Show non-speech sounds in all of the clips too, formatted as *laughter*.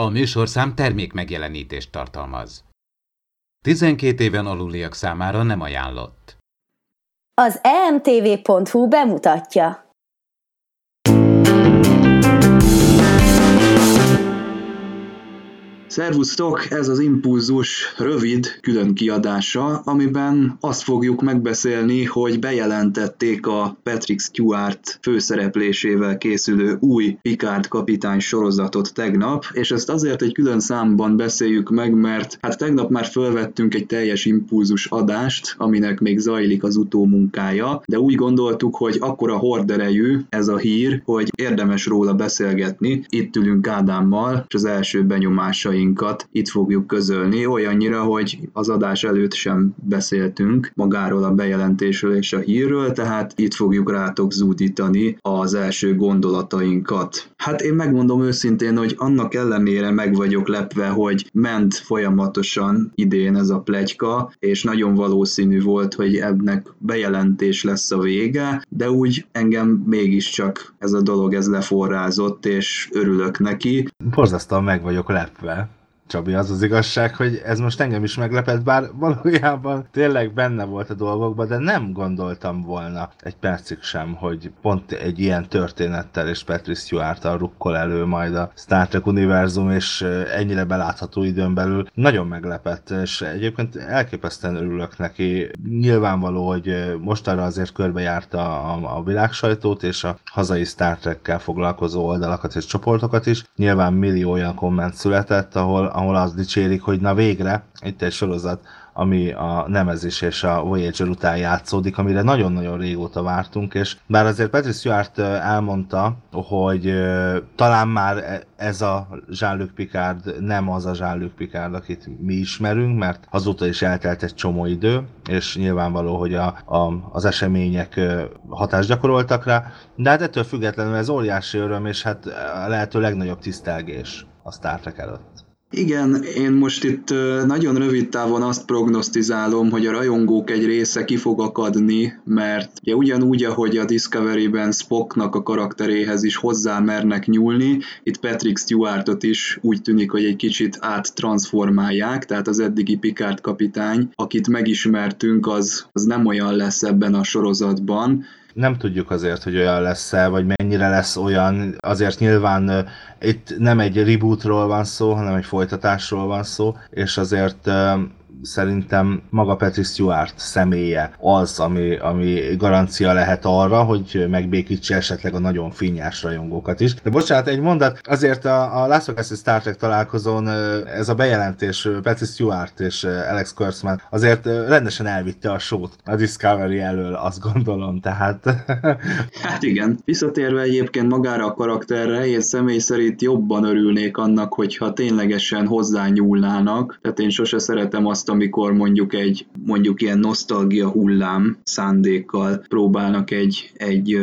A műsorszám termék megjelenítést tartalmaz. 12 éven aluliak számára nem ajánlott. Az emtv.hu bemutatja. Szervusztok, ez az Impulzus rövid külön kiadása, amiben azt fogjuk megbeszélni, hogy bejelentették a Patrick Stewart főszereplésével készülő új Picard kapitány sorozatot tegnap, és ezt azért egy külön számban beszéljük meg, mert hát tegnap már felvettünk egy teljes impulzus adást, aminek még zajlik az utómunkája, de úgy gondoltuk, hogy akkora horderejű ez a hír, hogy érdemes róla beszélgetni. Itt ülünk Ádámmal, és az első benyomásaink gondolatainkat itt fogjuk közölni, olyannyira, hogy az adás előtt sem beszéltünk magáról a bejelentésről és a hírről, tehát itt fogjuk rátok zúdítani az első gondolatainkat. Hát én megmondom őszintén, hogy annak ellenére meg vagyok lepve, hogy ment folyamatosan idén ez a plegyka, és nagyon valószínű volt, hogy ennek bejelentés lesz a vége, de úgy engem mégiscsak ez a dolog ez leforrázott, és örülök neki. Borzasztóan meg vagyok lepve. Csabi, az az igazság, hogy ez most engem is meglepett, bár valójában tényleg benne volt a dolgokban, de nem gondoltam volna egy percig sem, hogy pont egy ilyen történettel és Patrick stewart rukkol elő majd a Star Trek univerzum, és ennyire belátható időn belül nagyon meglepett, és egyébként elképesztően örülök neki. Nyilvánvaló, hogy mostanra azért körbejárta a, a világsajtót és a hazai Star Trekkel foglalkozó oldalakat és csoportokat is. Nyilván millió olyan komment született, ahol ahol azt dicsérik, hogy na végre, itt egy sorozat, ami a Nemezis és a Voyager után játszódik, amire nagyon-nagyon régóta vártunk, és bár azért Patrick Stewart elmondta, hogy talán már e, ez a Jean-Luc Picard nem az a Jean-Luc Picard, akit mi ismerünk, mert azóta is eltelt egy csomó idő, és nyilvánvaló, hogy a, a, az események hatást gyakoroltak rá, de hát ettől függetlenül ez óriási öröm, és hát a lehető legnagyobb tisztelgés a Star Trek előtt. Igen, én most itt nagyon rövid távon azt prognosztizálom, hogy a rajongók egy része ki fog akadni, mert ugye ugyanúgy, ahogy a Discovery-ben Spocknak a karakteréhez is hozzá mernek nyúlni, itt Patrick Stewartot is úgy tűnik, hogy egy kicsit áttransformálják, tehát az eddigi Picard kapitány, akit megismertünk, az, az nem olyan lesz ebben a sorozatban, nem tudjuk azért, hogy olyan lesz-e, vagy mennyire lesz olyan. Azért nyilván itt nem egy rebootról van szó, hanem egy folytatásról van szó, és azért szerintem maga Patrick Stewart személye az, ami, ami garancia lehet arra, hogy megbékítse esetleg a nagyon finnyás rajongókat is. De bocsánat, egy mondat, azért a, a Last of Us Star Trek találkozón ez a bejelentés Patrick Stewart és Alex Kurtzman azért rendesen elvitte a sót a Discovery elől, azt gondolom, tehát... *laughs* hát igen. Visszatérve egyébként magára a karakterre, én személy szerint jobban örülnék annak, hogyha ténylegesen hozzányúlnának, tehát én sose szeretem azt, amikor mondjuk egy mondjuk ilyen nosztalgia hullám szándékkal próbálnak egy, egy,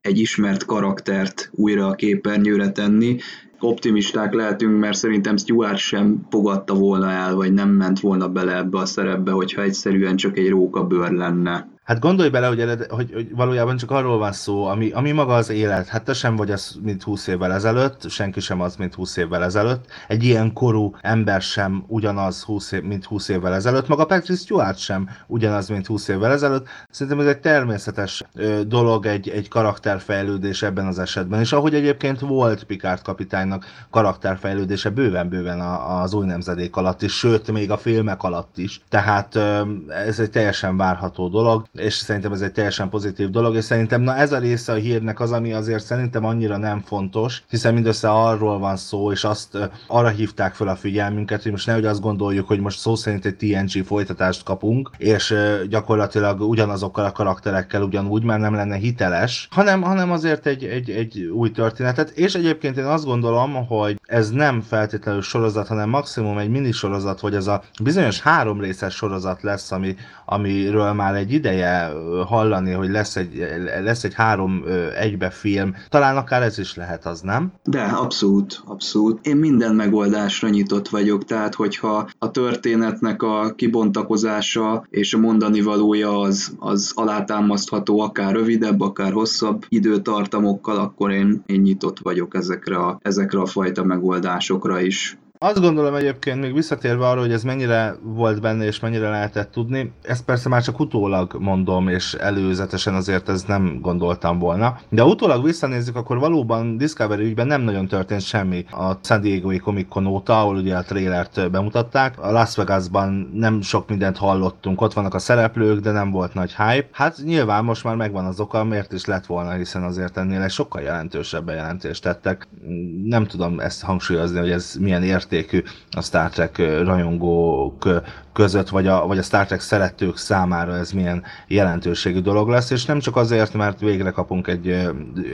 egy ismert karaktert újra a képernyőre tenni, optimisták lehetünk, mert szerintem Stuart sem fogadta volna el, vagy nem ment volna bele ebbe a szerepbe, hogyha egyszerűen csak egy rókabőr lenne. Hát gondolj bele, hogy, ered, hogy, hogy valójában csak arról van szó, ami, ami maga az élet. Hát te sem vagy az, mint 20 évvel ezelőtt, senki sem az, mint 20 évvel ezelőtt. Egy ilyen korú ember sem ugyanaz, 20 év, mint 20 évvel ezelőtt. Maga Patrick Stewart sem ugyanaz, mint 20 évvel ezelőtt. Szerintem ez egy természetes ö, dolog, egy, egy karakterfejlődés ebben az esetben. És ahogy egyébként volt Picard kapitánynak karakterfejlődése bőven-bőven az új nemzedék alatt is, sőt, még a filmek alatt is. Tehát ö, ez egy teljesen várható dolog és szerintem ez egy teljesen pozitív dolog, és szerintem na ez a része a hírnek az, ami azért szerintem annyira nem fontos, hiszen mindössze arról van szó, és azt arra hívták fel a figyelmünket, hogy most nehogy azt gondoljuk, hogy most szó szerint egy TNG folytatást kapunk, és gyakorlatilag ugyanazokkal a karakterekkel ugyanúgy, mert nem lenne hiteles, hanem, hanem azért egy, egy, egy új történetet, és egyébként én azt gondolom, hogy ez nem feltétlenül sorozat, hanem maximum egy minisorozat, vagy ez a bizonyos három részes sorozat lesz, ami, amiről már egy ideje ideje hallani, hogy lesz egy, lesz egy három egybe film. Talán akár ez is lehet az, nem? De, abszolút, abszolút. Én minden megoldásra nyitott vagyok, tehát hogyha a történetnek a kibontakozása és a mondani valója az, az alátámasztható akár rövidebb, akár hosszabb időtartamokkal, akkor én, én nyitott vagyok ezekre a, ezekre a fajta megoldásokra is. Azt gondolom egyébként, még visszatérve arra, hogy ez mennyire volt benne és mennyire lehetett tudni, ezt persze már csak utólag mondom, és előzetesen azért ez nem gondoltam volna. De ha utólag visszanézzük, akkor valóban Discovery ügyben nem nagyon történt semmi a San Diego-i Comic Con óta, ahol ugye a trailert bemutatták. A Las Vegasban nem sok mindent hallottunk, ott vannak a szereplők, de nem volt nagy hype. Hát nyilván most már megvan az oka, miért is lett volna, hiszen azért ennél egy sokkal jelentősebb bejelentést tettek. Nem tudom ezt hangsúlyozni, hogy ez milyen ért értékű a Star Trek rajongók között, vagy a, vagy a Star Trek szeretők számára ez milyen jelentőségű dolog lesz, és nem csak azért, mert végre kapunk egy,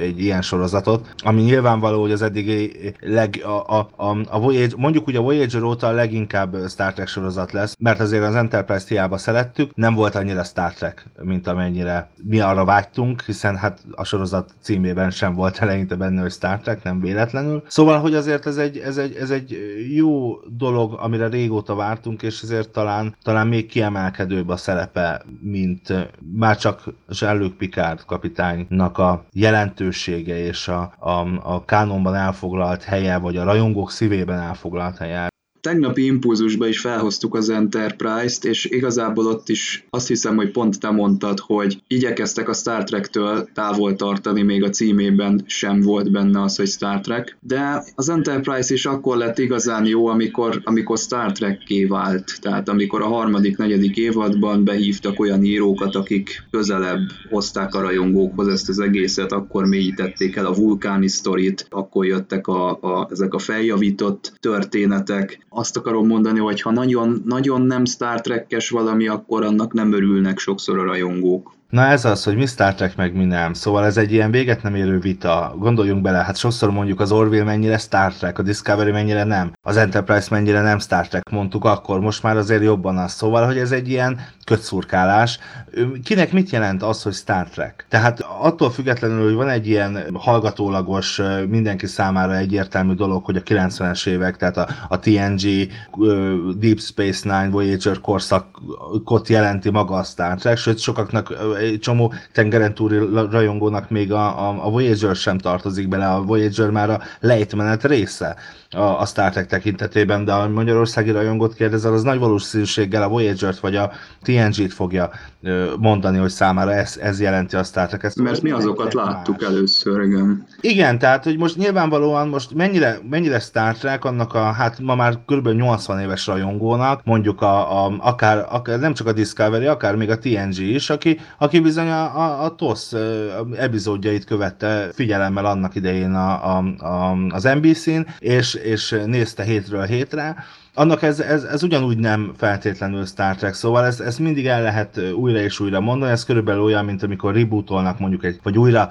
egy ilyen sorozatot, ami nyilvánvaló, hogy az eddigi leg, a, a, a, a Voyager, mondjuk ugye a Voyager óta a leginkább Star Trek sorozat lesz, mert azért az Enterprise-t hiába szerettük, nem volt annyira Star Trek, mint amennyire mi arra vágytunk, hiszen hát a sorozat címében sem volt eleinte benne, hogy Star Trek, nem véletlenül. Szóval, hogy azért ez egy, ez egy, ez egy jó dolog, amire régóta vártunk, és ezért talán talán, még kiemelkedőbb a szerepe, mint már csak Jean-Luc Picard kapitánynak a jelentősége és a, a, a kánonban elfoglalt helye, vagy a rajongók szívében elfoglalt helye tegnapi impulzusba is felhoztuk az Enterprise-t, és igazából ott is azt hiszem, hogy pont te mondtad, hogy igyekeztek a Star Trek-től távol tartani, még a címében sem volt benne az, hogy Star Trek, de az Enterprise is akkor lett igazán jó, amikor, amikor Star trek vált, tehát amikor a harmadik, negyedik évadban behívtak olyan írókat, akik közelebb hozták a rajongókhoz ezt az egészet, akkor mélyítették el a vulkáni sztorit, akkor jöttek a, a, ezek a feljavított történetek, azt akarom mondani, hogy ha nagyon, nagyon nem Star Trek-es valami, akkor annak nem örülnek sokszor a rajongók. Na ez az, hogy mi Star Trek meg mi nem. Szóval ez egy ilyen véget nem érő vita. Gondoljunk bele, hát sokszor mondjuk az Orville mennyire Star Trek, a Discovery mennyire nem, az Enterprise mennyire nem Star Trek, mondtuk akkor, most már azért jobban az. Szóval, hogy ez egy ilyen kötszurkálás. Kinek mit jelent az, hogy Star Trek? Tehát attól függetlenül, hogy van egy ilyen hallgatólagos, mindenki számára egyértelmű dolog, hogy a 90-es évek, tehát a, a TNG, Deep Space Nine, Voyager korszakot jelenti maga a Star Trek, sőt sokaknak egy csomó tengeren túli rajongónak még a, a, a Voyager sem tartozik bele, a Voyager már a lejtmenet része a, a Star Trek tekintetében, de a magyarországi rajongót kérdezel, az nagy valószínűséggel a Voyager-t vagy a TNG-t fogja mondani, hogy számára ez, ez jelenti a Star Trek. Ezt Mert mi azokat láttuk más. először, igen. Igen, tehát, hogy most nyilvánvalóan most mennyire, mennyire Star Trek annak a, hát ma már kb. 80 éves rajongónak, mondjuk a, a akár, akár, nem csak a Discovery, akár még a TNG is, aki, aki bizony a, a, a TOS epizódjait követte figyelemmel annak idején a, a, a, az NBC-n, és, és nézte hétről hétre, annak ez, ez, ez ugyanúgy nem feltétlenül Star Trek, szóval ezt, ezt mindig el lehet újra és újra mondani, ez körülbelül olyan, mint amikor rebootolnak mondjuk egy, vagy újra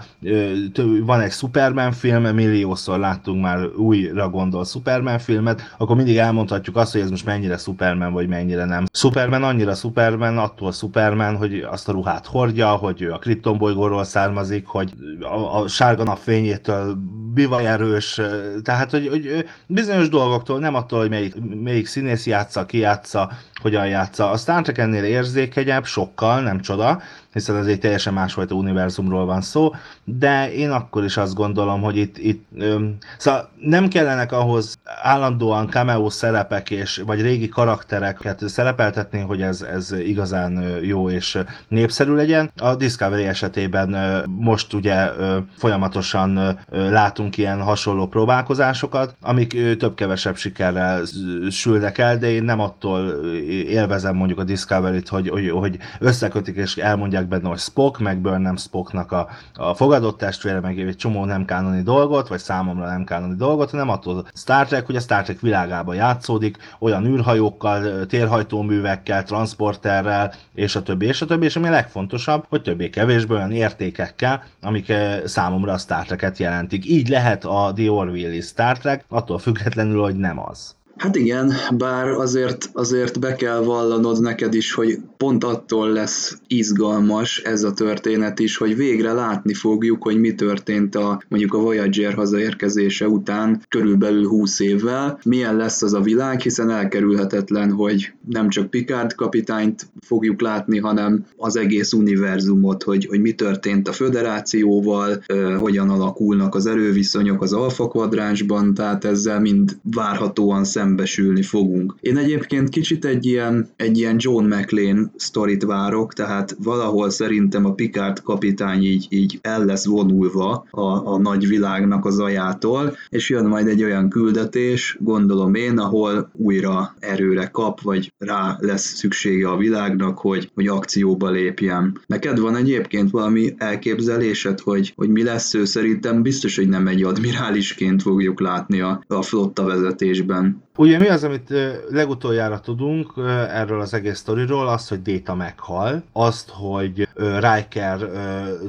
van egy Superman film, milliószor láttunk már újra gondol Superman filmet, akkor mindig elmondhatjuk azt, hogy ez most mennyire Superman, vagy mennyire nem. Superman annyira Superman, attól Superman, hogy azt a ruhát hordja, hogy ő a Krypton bolygóról származik, hogy a, a sárga nap fényétől bivaj erős, tehát hogy, hogy bizonyos dolgoktól, nem attól, hogy melyik, melyik melyik színész játsza, ki játsza, hogyan játsza. A Star Trek ennél érzékenyebb, sokkal, nem csoda, hiszen ez egy teljesen másfajta univerzumról van szó, de én akkor is azt gondolom, hogy itt, itt öm, szóval nem kellenek ahhoz állandóan cameo szerepek és, vagy régi karaktereket szerepeltetni, hogy ez, ez igazán jó és népszerű legyen. A Discovery esetében most ugye folyamatosan látunk ilyen hasonló próbálkozásokat, amik több-kevesebb sikerrel sülnek el, de én nem attól élvezem mondjuk a Discovery-t, hogy, hogy, hogy összekötik és elmondják benne, hogy Spock, meg Burnham Spocknak a, a fogadott testvére, meg egy csomó nem kánoni dolgot, vagy számomra nem kánoni dolgot, hanem attól Star Trek, hogy a Star Trek világában játszódik, olyan űrhajókkal, térhajtóművekkel, transporterrel, és a többi, és a többi, és ami a legfontosabb, hogy többé-kevésbé olyan értékekkel, amik számomra a Star Trek-et jelentik. Így lehet a The Orville Star Trek, attól függetlenül, hogy nem az. Hát igen, bár azért, azért be kell vallanod neked is, hogy pont attól lesz izgalmas ez a történet is, hogy végre látni fogjuk, hogy mi történt a mondjuk a Voyager hazaérkezése után körülbelül 20 évvel, milyen lesz az a világ, hiszen elkerülhetetlen, hogy nem csak Picard kapitányt fogjuk látni, hanem az egész univerzumot, hogy, hogy mi történt a föderációval, hogyan alakulnak az erőviszonyok az alfa kvadránsban, tehát ezzel mind várhatóan szembesülni fogunk. Én egyébként kicsit egy ilyen, egy ilyen John McLean sztorit várok, tehát valahol szerintem a Picard kapitány így, így el lesz vonulva a, a nagy világnak az ajától, és jön majd egy olyan küldetés, gondolom én, ahol újra erőre kap, vagy rá lesz szüksége a világnak, hogy, hogy akcióba lépjen. Neked van egyébként valami elképzelésed, hogy, hogy mi lesz ő? Szerintem biztos, hogy nem egy admirálisként fogjuk látni a, a flotta vezetésben. Ugye mi az, amit legutoljára tudunk erről az egész sztoriról, azt, hogy Déta meghal, azt, hogy Riker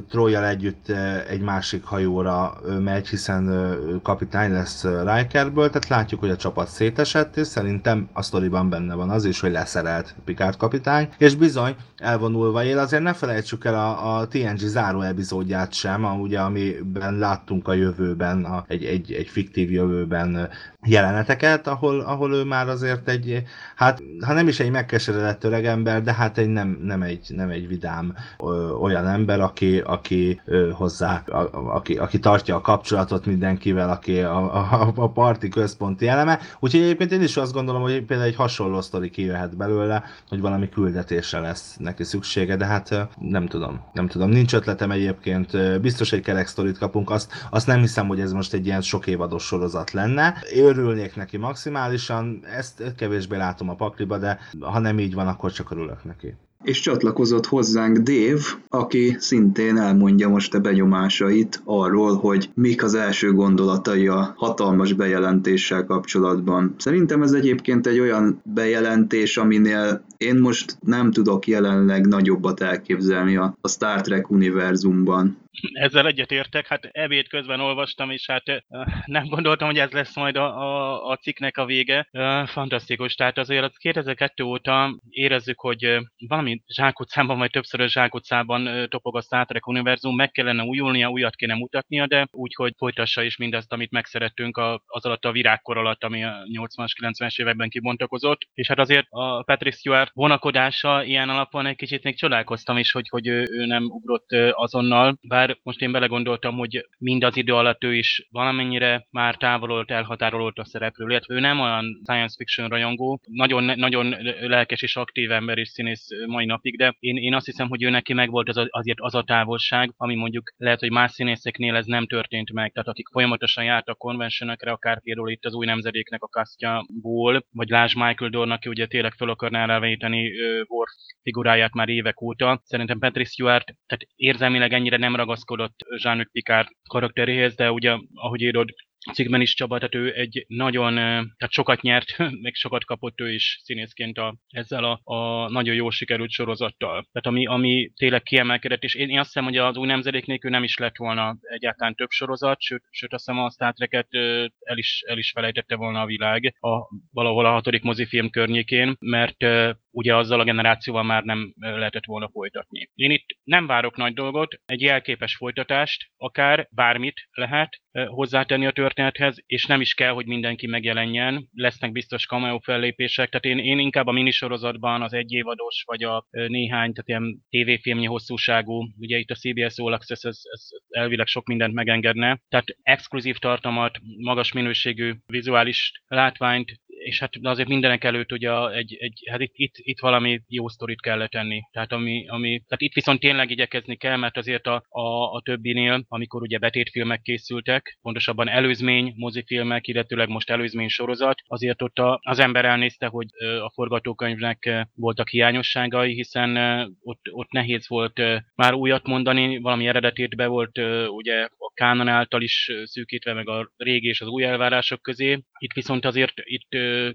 Troyal együtt egy másik hajóra megy, hiszen kapitány lesz Rikerből, tehát látjuk, hogy a csapat szétesett, és szerintem a sztoriban benne van az is, hogy leszerelt Picard kapitány, és bizony elvonulva él, azért ne felejtsük el a, a TNG záró epizódját sem, ugye, amiben láttunk a jövőben, a, egy, egy, egy fiktív jövőben jeleneteket, ahol, ahol ő már azért egy, hát ha nem is egy megkeseredett öreg ember, de hát egy nem, nem, egy, nem egy vidám ö, olyan ember, aki, aki ö, hozzá, a, aki, aki tartja a kapcsolatot mindenkivel, aki a, a, a parti központi eleme. Úgyhogy egyébként én is azt gondolom, hogy például egy hasonló sztori kijöhet belőle, hogy valami küldetésre lesz neki szüksége, de hát nem tudom, nem tudom. Nincs ötletem egyébként, biztos egy kerek sztorit kapunk, azt, azt nem hiszem, hogy ez most egy ilyen sok évados sorozat lenne. Örülnék neki maximálisan, ezt kevésbé látom a pakliba, de ha nem így van, akkor csak örülök neki és csatlakozott hozzánk Dave, aki szintén elmondja most a benyomásait arról, hogy mik az első gondolatai a hatalmas bejelentéssel kapcsolatban. Szerintem ez egyébként egy olyan bejelentés, aminél én most nem tudok jelenleg nagyobbat elképzelni a, Star Trek univerzumban. Ezzel egyetértek, hát ebéd közben olvastam, és hát nem gondoltam, hogy ez lesz majd a, a, a cikknek a vége. Fantasztikus, tehát azért az 2002 óta érezzük, hogy valami zsákutcában, vagy többszörös zsákutcában topog a Star Trek univerzum, meg kellene újulnia, újat kéne mutatnia, de úgy, hogy folytassa is mindazt, amit megszerettünk az alatt a virágkor alatt, ami a 80-as, 90-es években kibontakozott. És hát azért a Patrick Stewart vonakodása ilyen alapon egy kicsit még csodálkoztam is, hogy, hogy ő, ő nem ugrott azonnal, bár bár most én belegondoltam, hogy mind az idő alatt ő is valamennyire már távololt, elhatárolódott a szerepről, illetve ő nem olyan science fiction rajongó, nagyon, nagyon lelkes és aktív ember és színész mai napig, de én, én azt hiszem, hogy ő neki megvolt az, azért az a távolság, ami mondjuk lehet, hogy más színészeknél ez nem történt meg, tehát akik folyamatosan jártak konvencionekre, akár például itt az új nemzedéknek a kasztjából, vagy Lázs Michael Dorn, aki ugye tényleg fel akarná elvejteni Worf figuráját már évek óta. Szerintem Patrick Stewart tehát érzelmileg ennyire nem ragaszkodott Jean-Luc Picard karakteréhez, de ugye, ahogy írod, cikkben is Csaba, tehát ő egy nagyon, tehát sokat nyert, *laughs* meg sokat kapott ő is színészként a, ezzel a, a nagyon jó sikerült sorozattal. Tehát ami, ami tényleg kiemelkedett, és én, én azt hiszem, hogy az új nemzedék nélkül nem is lett volna egyáltalán több sorozat, sőt, sőt azt hiszem a Star Trek-et el is, el is felejtette volna a világ a, valahol a hatodik mozifilm környékén, mert ugye azzal a generációval már nem lehetett volna folytatni. Én itt nem várok nagy dolgot, egy jelképes folytatást, akár bármit lehet hozzátenni a történethez, és nem is kell, hogy mindenki megjelenjen, lesznek biztos cameo fellépések, tehát én, én inkább a minisorozatban az egyévados, vagy a néhány, tehát ilyen tévéfilmnyi hosszúságú, ugye itt a CBS All Access ez, ez elvileg sok mindent megengedne, tehát exkluzív tartalmat, magas minőségű vizuális látványt, és hát azért mindenek előtt ugye egy, egy hát itt, itt, itt, valami jó sztorit kellett tenni. Tehát, ami, ami, tehát itt viszont tényleg igyekezni kell, mert azért a, a, a többinél, amikor ugye betétfilmek készültek, pontosabban előzmény mozifilmek, illetőleg most előzmény sorozat, azért ott a, az ember elnézte, hogy a forgatókönyvnek voltak hiányosságai, hiszen ott, ott nehéz volt már újat mondani, valami eredetét be volt ugye a kánon által is szűkítve, meg a régi és az új elvárások közé. Itt viszont azért itt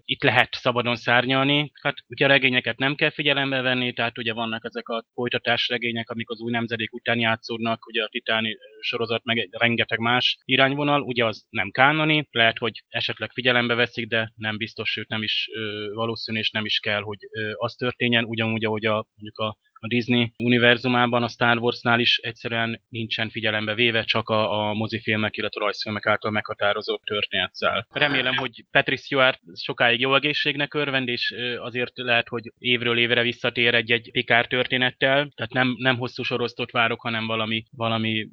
itt lehet szabadon szárnyalni. Hát ugye a regényeket nem kell figyelembe venni, tehát ugye vannak ezek a folytatás regények, amik az új nemzedék után játszódnak, ugye a titáni sorozat, meg egy rengeteg más irányvonal, ugye az nem kánoni, lehet, hogy esetleg figyelembe veszik, de nem biztos, sőt nem is valószínű, és nem is kell, hogy az történjen, ugyanúgy, ahogy a, mondjuk a a Disney univerzumában, a Star Warsnál is egyszerűen nincsen figyelembe véve, csak a, a mozifilmek, illetve a rajzfilmek által meghatározott történetszál. Remélem, hogy Patrick Stewart sokáig jó egészségnek örvend, és azért lehet, hogy évről évre visszatér egy-egy Picard történettel, tehát nem, nem hosszú sorosztot várok, hanem valami, valami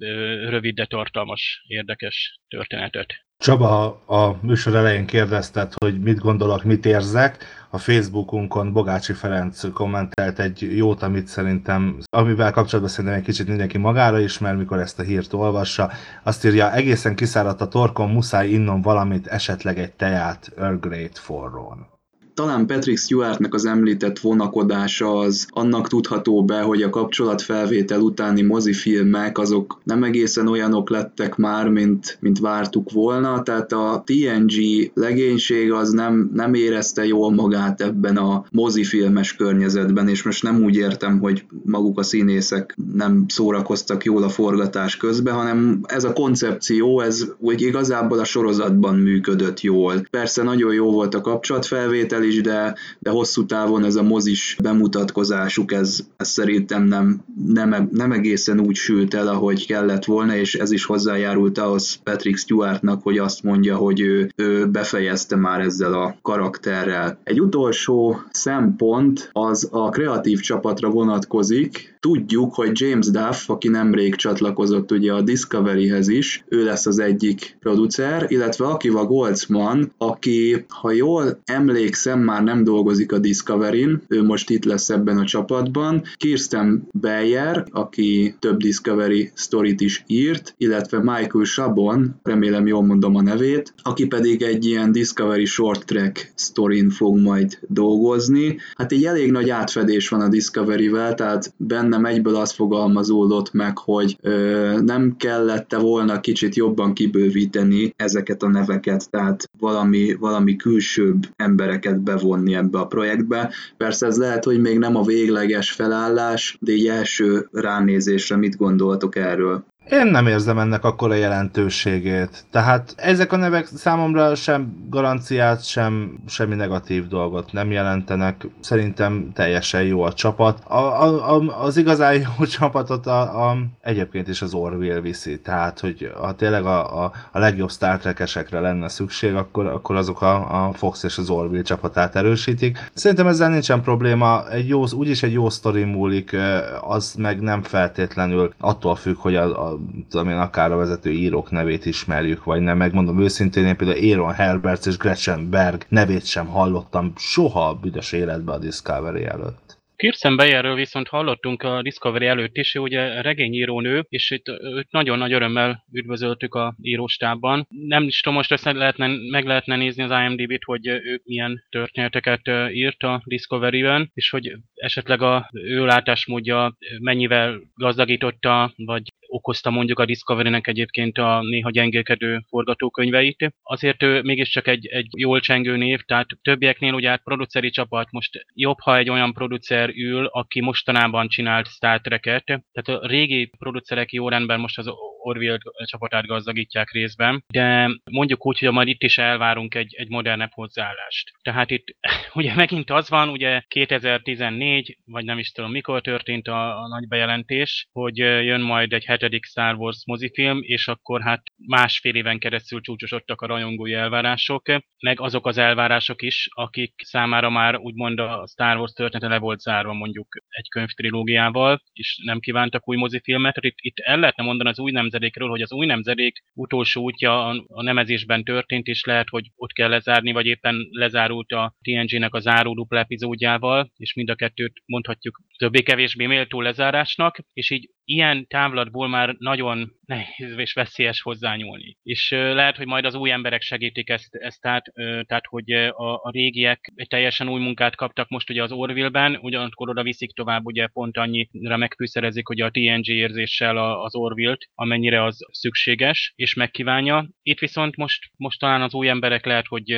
rövid, de tartalmas, érdekes történetet. Csaba a műsor elején kérdezted, hogy mit gondolok, mit érzek. A Facebookunkon Bogácsi Ferenc kommentelt egy jót, amit szerintem, amivel kapcsolatban szerintem egy kicsit mindenki magára ismer, mikor ezt a hírt olvassa. Azt írja, egészen kiszáradt a torkon, muszáj innom valamit, esetleg egy teát Earl Grey forrón talán Patrick Stewartnak az említett vonakodása az annak tudható be, hogy a kapcsolatfelvétel utáni mozifilmek azok nem egészen olyanok lettek már, mint, mint vártuk volna, tehát a TNG legénység az nem, nem érezte jól magát ebben a mozifilmes környezetben, és most nem úgy értem, hogy maguk a színészek nem szórakoztak jól a forgatás közben, hanem ez a koncepció, ez úgy igazából a sorozatban működött jól. Persze nagyon jó volt a kapcsolatfelvétel, is, de, de hosszú távon ez a mozis bemutatkozásuk, ez, ez szerintem nem, nem, nem egészen úgy sült el, ahogy kellett volna, és ez is hozzájárult ahhoz Patrick Stewartnak, hogy azt mondja, hogy ő, ő befejezte már ezzel a karakterrel. Egy utolsó szempont az a kreatív csapatra vonatkozik, Tudjuk, hogy James Duff, aki nemrég csatlakozott ugye a Discoveryhez is, ő lesz az egyik producer, illetve Akiva Goldsman, aki, ha jól emlékszem, már nem dolgozik a Discovery-n, ő most itt lesz ebben a csapatban. Kirsten Beyer, aki több Discovery sztorit is írt, illetve Michael Shabon, remélem jól mondom a nevét, aki pedig egy ilyen Discovery short track sztorin fog majd dolgozni. Hát egy elég nagy átfedés van a Discovery-vel, tehát benne bennem egyből az fogalmazódott meg, hogy ö, nem kellette volna kicsit jobban kibővíteni ezeket a neveket, tehát valami, valami külsőbb embereket bevonni ebbe a projektbe. Persze ez lehet, hogy még nem a végleges felállás, de egy első ránézésre mit gondoltok erről? Én nem érzem ennek akkora jelentőségét. Tehát ezek a nevek számomra sem garanciát, sem semmi negatív dolgot nem jelentenek. Szerintem teljesen jó a csapat. A, a, a, az igazán jó *laughs* csapatot a, a, egyébként is az Orville viszi. Tehát, hogy ha tényleg a, a, a legjobb Star Trek-esekre lenne szükség, akkor, akkor azok a, a Fox és az Orville csapatát erősítik. Szerintem ezzel nincsen probléma. Egy jó, úgyis egy jó sztori múlik, az meg nem feltétlenül attól függ, hogy a, a tudom én, akár a vezető írók nevét ismerjük, vagy nem. Megmondom őszintén, én például Aaron Herberts és Gretchen Berg nevét sem hallottam soha a büdös életbe a Discovery előtt. Kirsten Bayerről viszont hallottunk a Discovery előtt is, ő ugye regényírónő, és itt őt nagyon nagy örömmel üdvözöltük a íróstában. Nem is tudom, most ezt lehetne, meg lehetne nézni az IMDb-t, hogy ő milyen történeteket írt a Discovery-ben, és hogy esetleg a ő látásmódja mennyivel gazdagította, vagy okozta mondjuk a Discovery-nek egyébként a néha gyengélkedő forgatókönyveit. Azért ő mégiscsak egy, egy jól csengő név, tehát többieknél ugye hát produceri csapat most jobb, ha egy olyan producer ül, aki mostanában csinált Star Trek-et. Tehát a régi producerek jó rendben most az Orville csapatát gazdagítják részben, de mondjuk úgy, hogy majd itt is elvárunk egy, egy modernebb hozzáállást. Tehát itt *laughs* ugye megint az van, ugye 2014, vagy nem is tudom mikor történt a, a nagy bejelentés, hogy jön majd egy hetedik Star Wars mozifilm, és akkor hát másfél éven keresztül csúcsosodtak a rajongói elvárások, meg azok az elvárások is, akik számára már úgymond a Star Wars története le volt zárva mondjuk egy könyvtrilógiával, és nem kívántak új mozifilmet. Itt, itt el lehetne mondani az új nemzedékről, hogy az új nemzedék utolsó útja a, nemezésben történt, és lehet, hogy ott kell lezárni, vagy éppen lezárult a TNG-nek a záró dupla epizódjával, és mind a kettőt mondhatjuk többé-kevésbé méltó lezárásnak, és így ilyen távlatból már nagyon nehéz és veszélyes hozzányúlni. És lehet, hogy majd az új emberek segítik ezt, ezt át, tehát hogy a, a régiek egy teljesen új munkát kaptak most ugye az Orville-ben, ugyanakkor oda viszik tovább, ugye pont annyira megfűszerezik hogy a TNG érzéssel az Orville-t, amennyire az szükséges, és megkívánja. Itt viszont most, most talán az új emberek lehet, hogy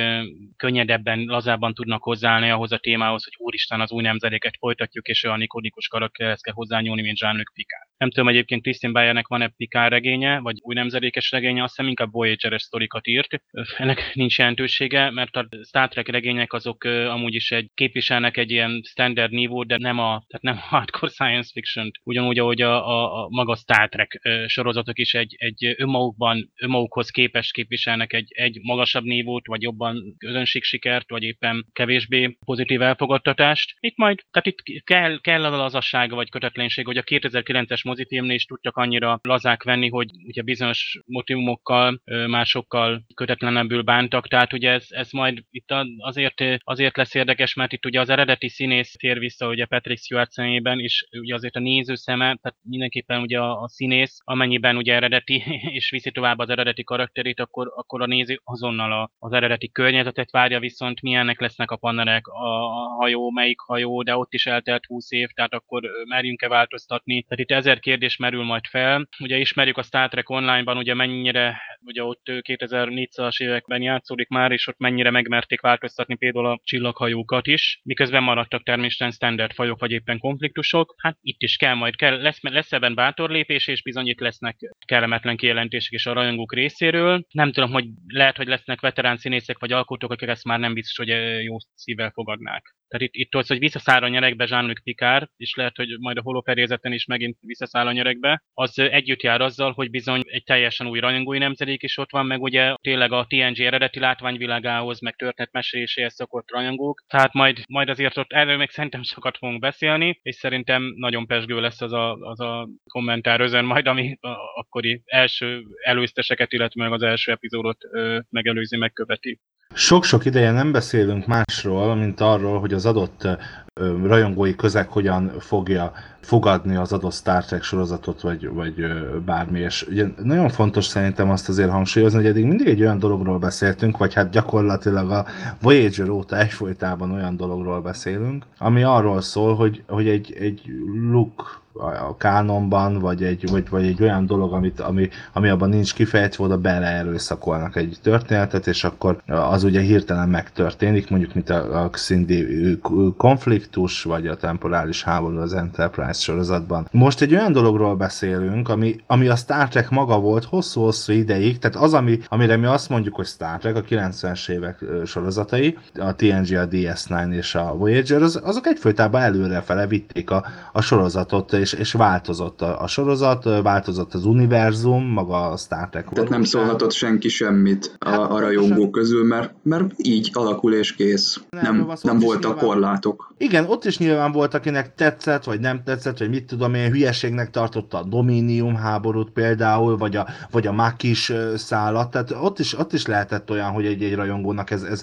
könnyedebben, lazábban tudnak hozzáállni ahhoz a témához, hogy úristen az új nemzedéket folytatjuk, és olyan ikonikus karakterhez kell hozzányúlni, mint Jean-Luc Picard Nem tudom egyébként Christine Bayernek van-e Picard regénye, vagy új nemzedékes regénye, azt hiszem inkább Voyager-es sztorikat írt. Ennek nincs jelentősége, mert a Star Trek regények azok amúgy is egy képviselnek egy ilyen standard nívót, de nem a, tehát nem a hardcore science fiction ugyanúgy, ahogy a, a, a maga Star Trek sorozatok is egy, egy önmagukban, önmagukhoz képes képviselnek egy, egy magasabb nívót, vagy jobban közönségsikert, vagy éppen kevésbé pozitív elfogadtatást. Itt majd, tehát itt kell, kell a lazassága vagy kötetlenség, hogy a 2009-es mozifilmnél is tudtak annyira lazák venni, hogy ugye bizonyos motivumokkal, másokkal kötetlenebbül bántak, tehát ugye ez, ez majd itt azért, azért lesz érdekes, mert itt ugye az eredeti színész tér vissza ugye Patrick Stewart szemében, és ugye azért a néző szeme, tehát mindenképpen ugye a, a színész, amennyiben ugye eredeti, *laughs* és viszi tovább az eredeti karakterét, akkor, akkor a néző azonnal a, az eredeti környezetet várja, viszont milyennek lesznek a pannerek, a, a hajó, melyik hajó, de ott is eltelt 20 év, tehát akkor merjünk-e változtatni. Tehát itt ezer kérdés merül majd fel. Ugye ismerjük a Star Trek online-ban, ugye mennyire, ugye ott 2400-as években játszódik már, és ott mennyire megmerték változtatni például a csillaghajókat is, miközben maradtak természetesen standard fajok, vagy éppen konfliktusok. Hát itt is kell majd, kell, lesz, lesz ebben bátor lépés, és bizony itt lesznek kellemetlen kijelentések is a rajongók részéről. Nem tudom, hogy lehet, hogy lesznek veterán színészek vagy alkotók, akik ezt már nem biztos, hogy jó szívvel fogadnák. Tehát itt, itt az, hogy visszaszáll a nyerekbe Jean-Luc Picard, és lehet, hogy majd a holoperézeten is megint visszaszáll a nyerekbe, az együtt jár azzal, hogy bizony egy teljesen új rajongói nemzedék is ott van, meg ugye tényleg a TNG eredeti látványvilágához, meg történetmeséléséhez szokott rajongók. Tehát majd, majd azért ott erről még szerintem sokat fogunk beszélni, és szerintem nagyon pesgő lesz az a, az a kommentár özön majd, ami a, akkori első előzteseket, illetve meg az első epizódot ö, megelőzi, megköveti. Sok-sok ideje nem beszélünk másról, mint arról, hogy az adott rajongói közeg hogyan fogja fogadni az adott Star Trek sorozatot, vagy, vagy bármi. És ugye nagyon fontos szerintem azt azért hangsúlyozni, hogy eddig mindig egy olyan dologról beszéltünk, vagy hát gyakorlatilag a Voyager óta egyfolytában olyan dologról beszélünk, ami arról szól, hogy, hogy egy, egy look a kánonban, vagy egy, vagy, vagy egy olyan dolog, amit, ami, ami abban nincs kifejtve, oda beleerőszakolnak egy történetet, és akkor az ugye hirtelen megtörténik, mondjuk mint a, a Xindi konfliktus, vagy a temporális háború az Enterprise sorozatban. Most egy olyan dologról beszélünk, ami, ami a Star Trek maga volt hosszú-hosszú ideig, tehát az, ami, amire mi azt mondjuk, hogy Star Trek, a 90-es évek sorozatai, a TNG, a DS9 és a Voyager, az, azok egyfolytában előrefele vitték a, a sorozatot, és, és változott a, a sorozat, változott az univerzum, maga a Star Trek. Tehát nem szólhatott senki semmit a, hát, a rajongók közül, mert, mert így alakul és kész. Nem, nem, nem voltak nyilván, korlátok. Igen, ott is nyilván volt, akinek tetszett, vagy nem tetszett, vagy mit tudom én, hülyeségnek tartotta a Dominium háborút például, vagy a, vagy a Makis szállat, tehát ott is, ott is lehetett olyan, hogy egy-egy rajongónak ez, ez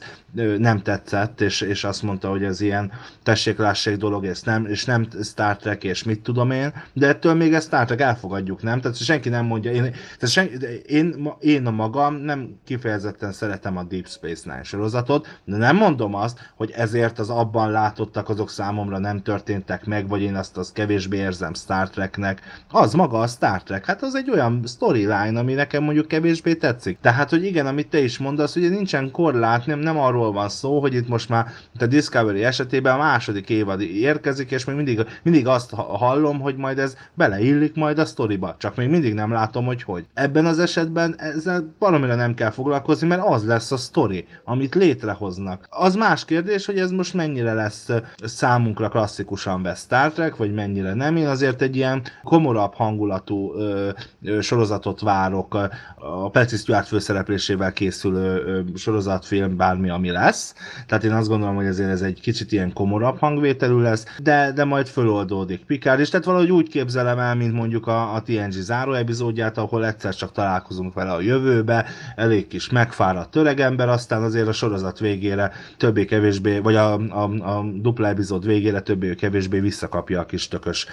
nem tetszett, és, és azt mondta, hogy ez ilyen tessék dolog, és nem, és nem Star Trek, és mit tudom én, de ettől még ezt Star Trek elfogadjuk, nem? Tehát senki nem mondja, én, tehát senki, én, én a magam nem kifejezetten szeretem a Deep Space Nine sorozatot, de nem mondom azt, hogy ezért az abban látottak azok számomra nem történtek meg, vagy én azt az kevésbé érzem Star Treknek. Az maga a Star Trek, hát az egy olyan storyline, ami nekem mondjuk kevésbé tetszik. Tehát, hogy igen, amit te is mondasz, ugye nincsen korlát, nem, nem arról van szó, hogy itt most már a Discovery esetében a második évad érkezik, és még mindig, mindig azt hallom, hogy majd ez beleillik majd a sztoriba, csak még mindig nem látom, hogy hogy. Ebben az esetben ezzel valamire nem kell foglalkozni, mert az lesz a sztori, amit létrehoznak. Az más kérdés, hogy ez most mennyire lesz számunkra klasszikusan vesz Star Trek, vagy mennyire nem. Én azért egy ilyen komorabb hangulatú ö, ö, sorozatot várok, a Patrick Stewart főszereplésével készülő ö, sorozatfilm, bármi, ami lesz. Tehát én azt gondolom, hogy ezért ez egy kicsit ilyen komorabb hangvételű lesz, de, de majd föloldódik Picard is. Tehát valahogy úgy képzelem el, mint mondjuk a, a TNG záró epizódját, ahol egyszer csak találkozunk vele a jövőbe, elég kis megfáradt öregember, aztán azért a sorozat végére többé-kevésbé, vagy a, a, a dupla epizód végére többé-kevésbé visszakapja a kis tökös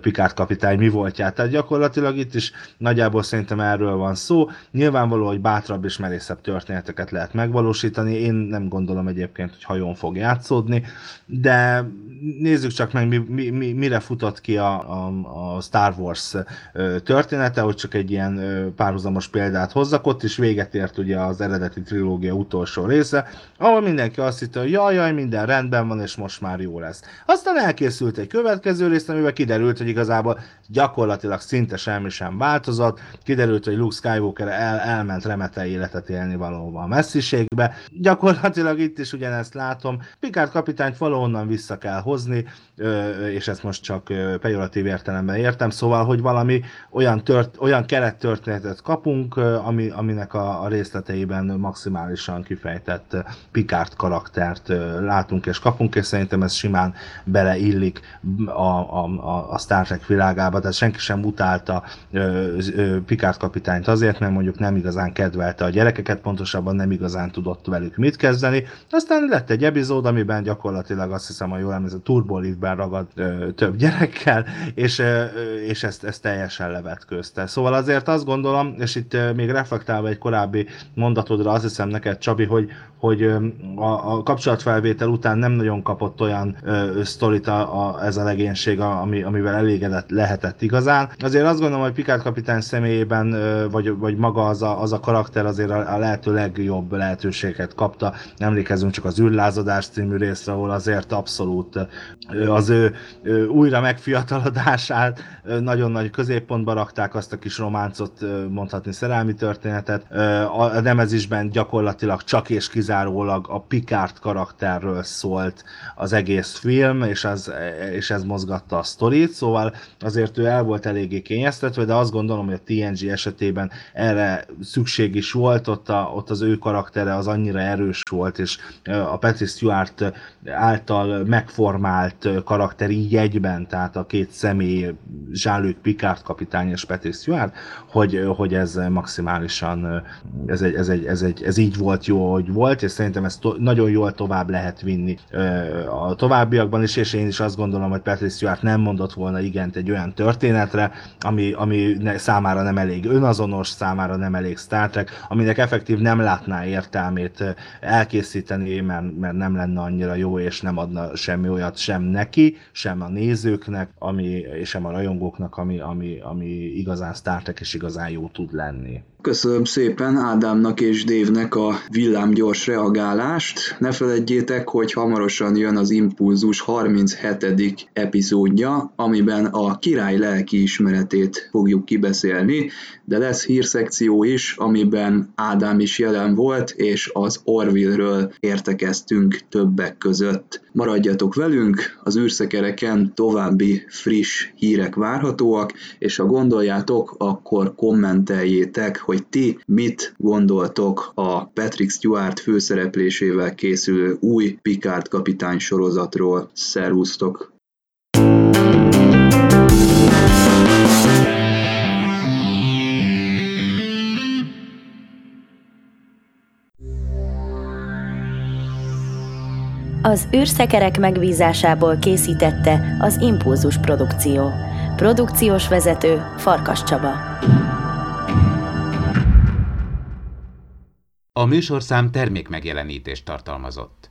Picard kapitány mi voltját. Tehát gyakorlatilag itt is nagyjából szerintem erről van szó. Nyilvánvaló, hogy bátrabb és merészebb történeteket lehet megvalósítani. Én nem gondolom egyébként, hogy hajón fog játszódni, de nézzük csak meg, mi, mi, mire futott ki a, a, a Star Wars története, hogy csak egy ilyen párhuzamos példát hozzak, ott is véget ért ugye az eredeti trilógia utolsó része, ahol mindenki azt hitte, hogy jaj, jaj, minden rendben van, és most már jó lesz. Aztán elkészült egy következő rész, amiben kiderült, hogy igazából gyakorlatilag szinte semmi sem változott. Kiderült, hogy Luke Skywalker el, elment remete életet élni valóban a messziségbe. Gyakorlatilag itt is ugyanezt látom. Picard kapitányt valahonnan vissza kell hozni, és ezt most csak pejoratív értelemben értem, szóval, hogy valami olyan, tört, olyan kerettörténetet kapunk, ami, aminek a, a részleteiben maximálisan kifejtett Picard karaktert látunk és kapunk, és szerintem ez simán beleillik a, a, a Star Trek világába, tehát senki sem utálta Picard kapitányt azért, mert mondjuk nem igazán kedvelte a gyerekeket, pontosabban nem igazán tudott velük mit kezdeni. Aztán lett egy epizód, amiben gyakorlatilag azt hiszem, hogy jól emlékszem, Turbo Liftben ragad ö, több gyerekkel, és, ö, és ezt, ezt teljesen levetközte. Szóval azért azt gondolom, és itt ö, még reflektálva egy korábbi mondatodra azt hiszem neked, Csabi, hogy, hogy a, a kapcsolatfelvétel után nem nagyon kapott olyan ö, sztorit a, a, ez a legénység, ami, amivel elégedett lehetett igazán. Azért azt gondolom, hogy Picard kapitány személyében, vagy, vagy maga az a, az a karakter azért a, a lehető legjobb lehetőséget kapta. Emlékezünk csak az űrlázadás című részre, ahol azért abszolút az ő ö, újra megfiatalodását nagyon nagy középpontba rakták azt a kis románcot, mondhatni szerelmi történetet. A Nemezisben gyakorlatilag csak és kizárólag a Picard karakterről szólt az egész film, és ez, és ez mozgatta a sztorit, szóval azért ő el volt eléggé kényeztetve, de azt gondolom, hogy a TNG esetében erre szükség is volt, ott, a, ott az ő karaktere az annyira erős volt, és a Patrick Stewart által megformált karakter így egyben, tehát a két személy, Jean-Luc Picard kapitány és Patrick Stewart, hogy, hogy ez maximálisan, ez, egy, ez, egy, ez, egy, ez így volt jó, hogy volt, és szerintem ezt to- nagyon jól tovább lehet vinni a továbbiakban is, és én is azt gondolom, hogy Patrick Stewart nem mondott volna igent egy olyan történetre, ami, ami számára nem elég önazonos, számára nem elég Star Trek, aminek effektív nem látná értelmét elkészíteni, mert, mert nem lenne annyira jó, és nem adna semmi olyat sem neki, sem a nézőknek, ami, és sem a rajongóknak, ami, ami, ami igazán Star Trek és igazán jó tud lenni. Köszönöm szépen Ádámnak és Dévnek a villámgyors reagálást. Ne feledjétek, hogy hamarosan jön az Impulzus 37. epizódja, amiben a király lelki ismeretét fogjuk kibeszélni, de lesz hírszekció is, amiben Ádám is jelen volt, és az Orville-ről értekeztünk többek között. Maradjatok velünk, az űrszekereken további friss hírek várhatóak, és ha gondoljátok, akkor kommenteljétek, hogy ti mit gondoltok a Patrick Stewart főszereplésével készülő új Picard kapitány sorozatról. Szervusztok! Az űrszekerek megbízásából készítette az Impulzus Produkció. Produkciós vezető Farkas Csaba. A műsorszám termékmegjelenítést tartalmazott.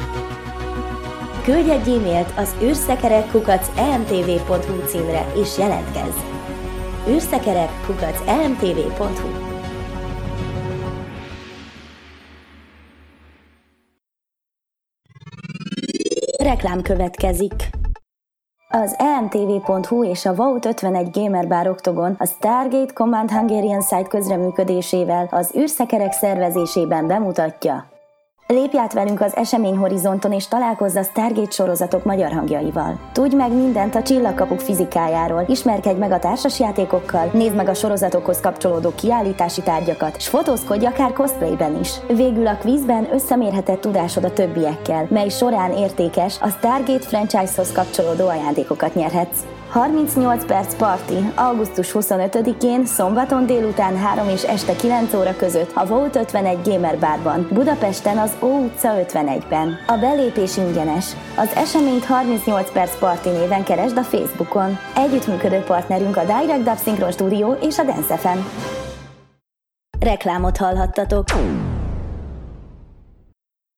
Küldj egy e-mailt az űrszekerek.emtv.hu címre és jelentkezz! űrszekerek.emtv.hu Reklám következik. Az emtv.hu és a Vault 51 Gamer Bar Octogon a Stargate Command Hungarian Site közreműködésével az űrszekerek szervezésében bemutatja Lépj át velünk az eseményhorizonton és találkozz a Stargate sorozatok magyar hangjaival. Tudj meg mindent a csillagkapuk fizikájáról, ismerkedj meg a társasjátékokkal, nézd meg a sorozatokhoz kapcsolódó kiállítási tárgyakat, s fotózkodj akár cosplayben is. Végül a kvízben összemérhetett tudásod a többiekkel, mely során értékes, a Stargate franchise-hoz kapcsolódó ajándékokat nyerhetsz. 38 perc party augusztus 25-én szombaton délután 3 és este 9 óra között a Volt 51 Gamer Barban, Budapesten az Ó utca 51-ben. A belépés ingyenes. Az eseményt 38 perc party néven keresd a Facebookon. Együttműködő partnerünk a Direct Dub Synchron Studio és a Dance FM. Reklámot hallhattatok.